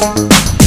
Música